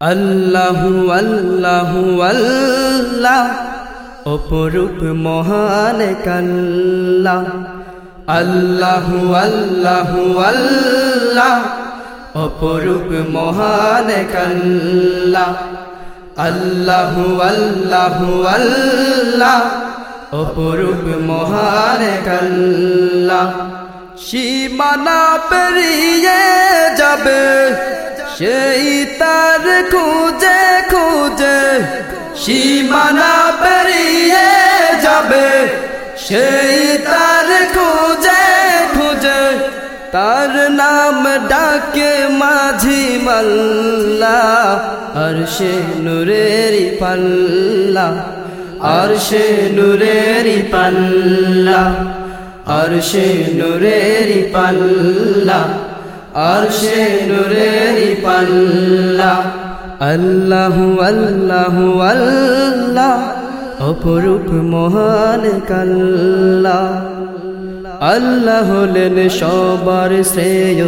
আল্লাহু আল্লাহু আল্লাহ, অপরূপ মহান কাল্লা আল্লাহু। আল্লাহু আল্লাহ অপরূপ মহান কাল্লা আল্লাহু। আল্লাহু আল্লাহ অপরূপ মহান কাল্লা সীমানা পেরিয়ে যাবে সেই তার খুঁজে খুঁজে সীমানা পেরিয়ে যাবে। সেই তার খুঁজে খুঁজে তার নাম ডাকে মাঝি মাল্লা। আর সে নুরেরি পাল্লা, আর সে নুরেরি পাল্লা, আর সে নুরেরি পাল্লা। আর সে নুরেরি পাল্লা। আল্লাহু আল্লাহু আল্লাহ, অপরূপ মহান কাল্লা। আল্লাহ হলেন সবার শ্রেয়,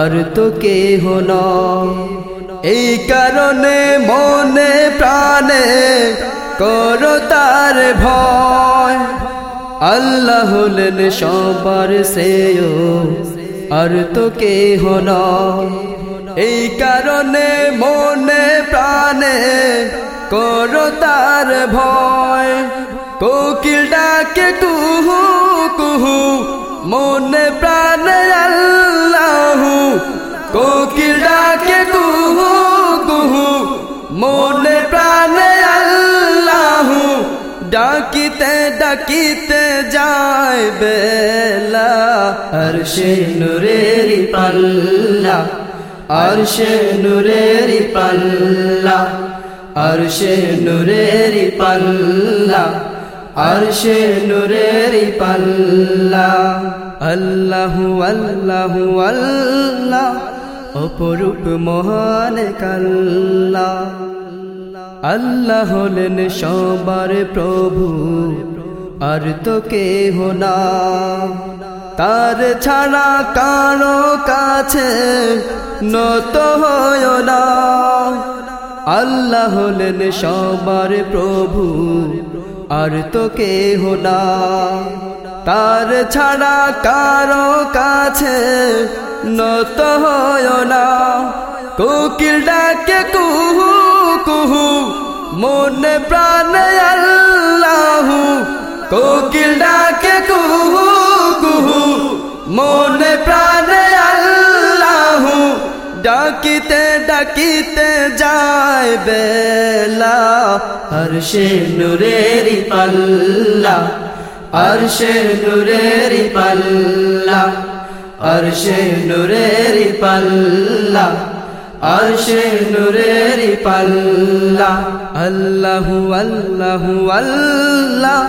আর তো কেহ ন এই কারণে মনে প্রাণে করো তার ভয়। আল্লাহ হলেন সবার শ্রেয় আর তো কেহ ন এই কারণে মনে প্রাণে কর তার ভয়। কোকিল ডাকে কুহু কুহু, মনে প্রাণে ডাকিতে ডাকিতে যায় বেলা। আর সে নুরেরি পাল্লা আর সে নুরেরি পাল্লা আর সে নুরেরি পাল্লা আর সে নুরেরি পাল্লা। আল্লাহু আল্লাহু, আল্লাহ, অপরূপ মহান কাল্লা। আল্লাহ হলেন সবার প্রভু, আর তো কেহ না। তার ছাড়া কারও কাছে নত হয় না। আল্লাহ হলেন সবার প্রভু, আর তো কেহ না। তার ছাড়া কারও কাছে নত হয় না। কোকিল ডাকে কুহু কুহু, মনে প্রাণে আল্লাহু, কোকিল ডাকে কুহু কুহু, মনে প্রাণে আল্লাহু, ডাকিতে ডাকিতে যায় বেলা। সে নুরেরি পাল্লা সে নুরেরি পাল্লা সে নুরেরি পাল্লা। আর সে নুরেরি পাল্লা। আল্লাহু আল্লাহু, আল্লাহ,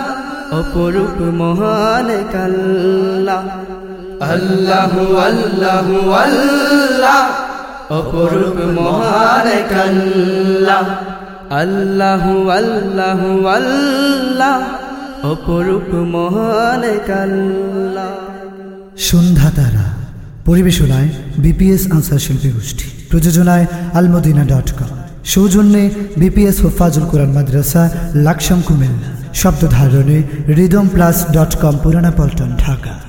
অপরূপ মহান কাল্লা। আল্লাহু আল্লাহু, আল্লাহ, অপরূপ মহান কাল্লা। আল্লাহু আল্লাহু, আল্লাহ, অপরূপ মহান কাল্লা। সন্ধ্যা তারা, পরিবেশনায় বিপিএস আনসার শিল্পী গোষ্ঠী। প্রযোজনায় আলমদিনা ডট কম সৌজন্যে বিপিএস ও ফাজুল কোরআন মাদ্রাসা, লাকসাম কুমিল্লা। শব্দ ধারণে rhythm plus dot com Purana Paltan, Dhaka.